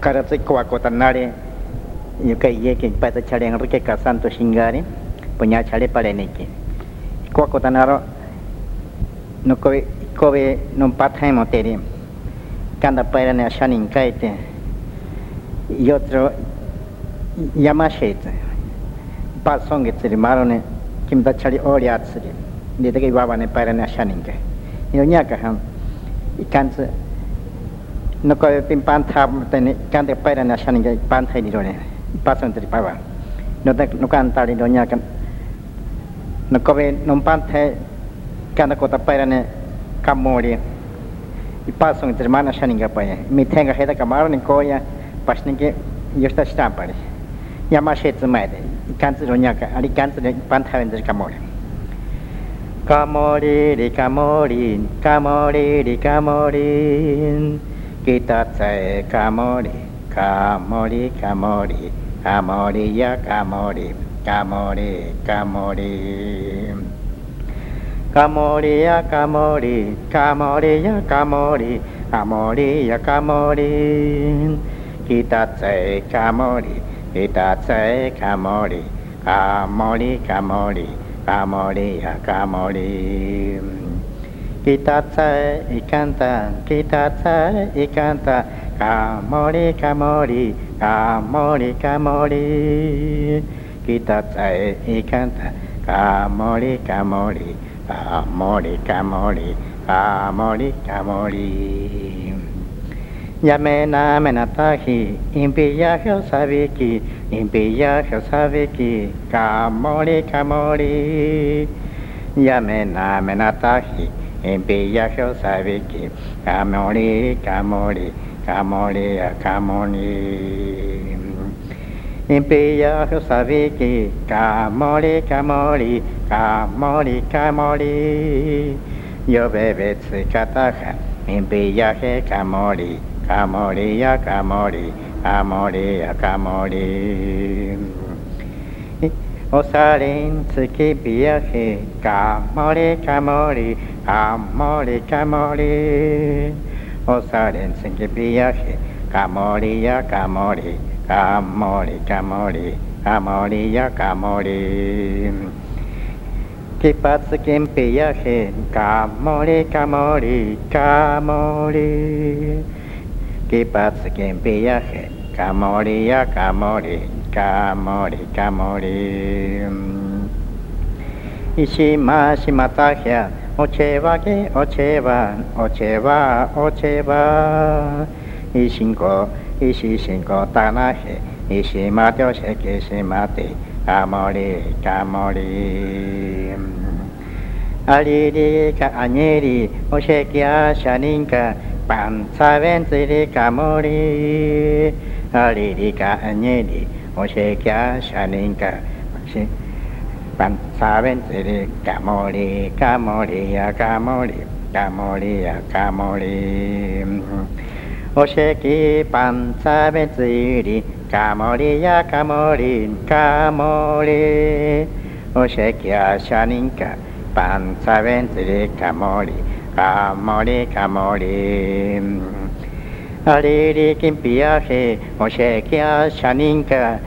Karatsi kuakotanare yuka yeke pata chale ngrike ka santo shingari punya chale pale niki kuakotanaro no kobe kobe non pathe moteri kanda para ne shanin kaite y otro yamashete pasonge tsiri marone kimda chali ori atsiri de de baba ne para ne shanin kai yo nyaka ham ikanse Noko pin pan tham te kan te pa na shani ga pan thai ni ro ne pa san te pa ba no te no kan ta ri do nya kan no ko be no pan thai kana ko ta pa ne kam mo ri i pa san te ma na shani ga pa ye mi the ga he da kamar ni ko ya pas ni ke yo sta stampari. ya ma she tsu mai de kan tsu ro nya ka ari kan tsu pan thai ni ka mo ri カモリリカモリンカモリリカモリンきたつかもりかもりかもりかもりやかもりかもりかもりかもりやかもりかもりやかもりかもりやかもりきたつかもりきたつかもりかもりかもりかもりやかもり Kitatsa y canta, kitatsa y canta, kamori kamori, kamori kamori. Kitatsa y canta, kamori kamori, kamori kamori, kamori kamori. Yamena menatahi, impiyajo sabiki, impiyajo sabiki, kamori kamori. Yamena menatahi, Bella yo sabe que Camore, Camore, Camore, Camore. Bella yo sabe que Camore, Camore, Yo bebé se cataja, en viaje Camore, Camore, ya おさりんつきびやひかもりかもりかもりかもりおさりんつきびやひかもりやかもりかもりかもりかもりやかもりきぱつきんぴやひかもりかもりかもりきぱつきんぴやひかもりやかもりかもりかもり石ましまたひゃおちわげおちわおちわおちわいしんこいししんこたなひいしまておしきしまてかもりかもりありりかあにりおしきあしゃにんかパンサベンツリかもりありりかあにり oshekya shaninka Pansaventiri kamori kamori ya kamori kamori ya kamori Osheki pansaventiri kamori ya kamori kamori oshekya shaninka pansaven tsiri kamori kamori kamori アリリキンピアヒモシェキアシャニンカ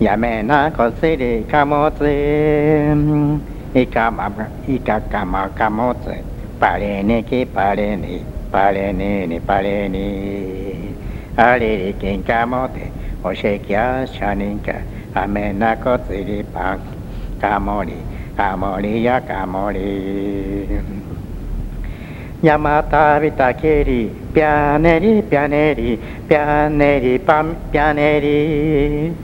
やめなこすりかもついかまいかかまかもつパレニキパレニパレニニパレニアリリキンかもてモシェキアシャニンカアメナコツリパンカモリカモリやカモリ Yamata vitakeri pianeri pianeri pianeri pam pianeri.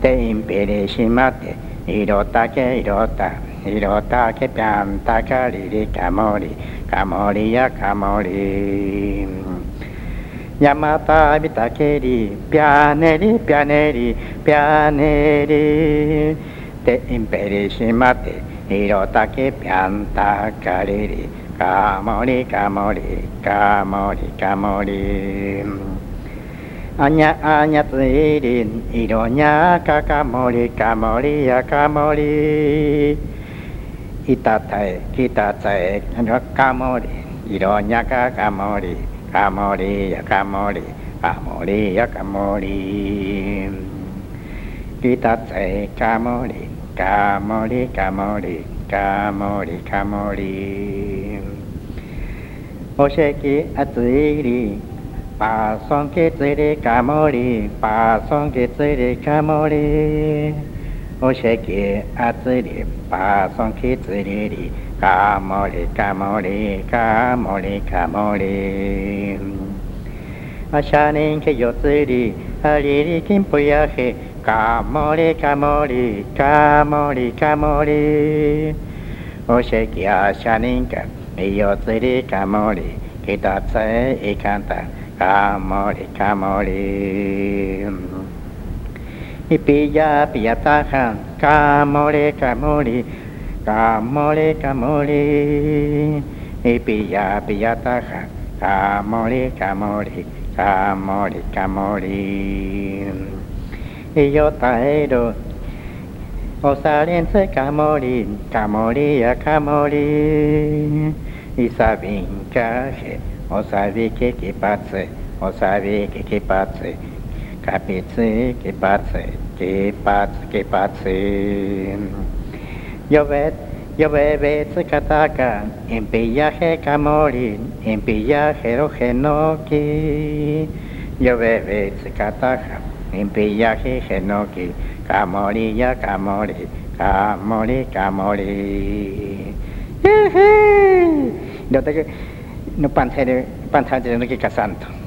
Te impere shimate irotake irota irotake pianta riri kamori kamori ya kamori. Yamata vitakeri pianeri pianeri pianeri. Te impere shimate irotake pianta riri ca mâu ni ca mâu ni ca mâu ni ca mâu ni Anya anya tsidin ironya kakamori kamori ya kamori itatai kitatai ano kamori ironya kakamori kamori ya kamori kamori ya kamori kitatai kamori kamori kamori kamori kamori, kamori. 我是个阿紫里，把双给紫里卡莫里，把双给紫里卡莫里。我是个阿紫里，把双给紫里的卡莫里，卡莫里，卡莫里，卡莫里，卡莫里。阿沙宁克有紫里，阿紫的金不雅克，卡莫里，卡莫里，卡莫里，卡莫里。我是个阿沙宁克。 นิโยสิริกามอริกิตาเสเอกันตากามอริกามอริอิปิยาปิยตาขันกามอริกามอริกามอริกามอริอิปิยาปิยตาขันกามอริกามอริกามอริกามอริโยตาเอโด O Osaliense Camolín, Camolía Camolín. I sabi incaje, o sabi que que pase, o sabi que que pase. Capice que pase, que pase, que pase. Llovet, lloveve se cataca, en pillaje Camolín, en pillaje Rogenoki. Lloveve se cataca, en pillaje Genoki. Camori, ya Camori, Camori, Camori. No te no panzer, panzer de Enrique Casanto.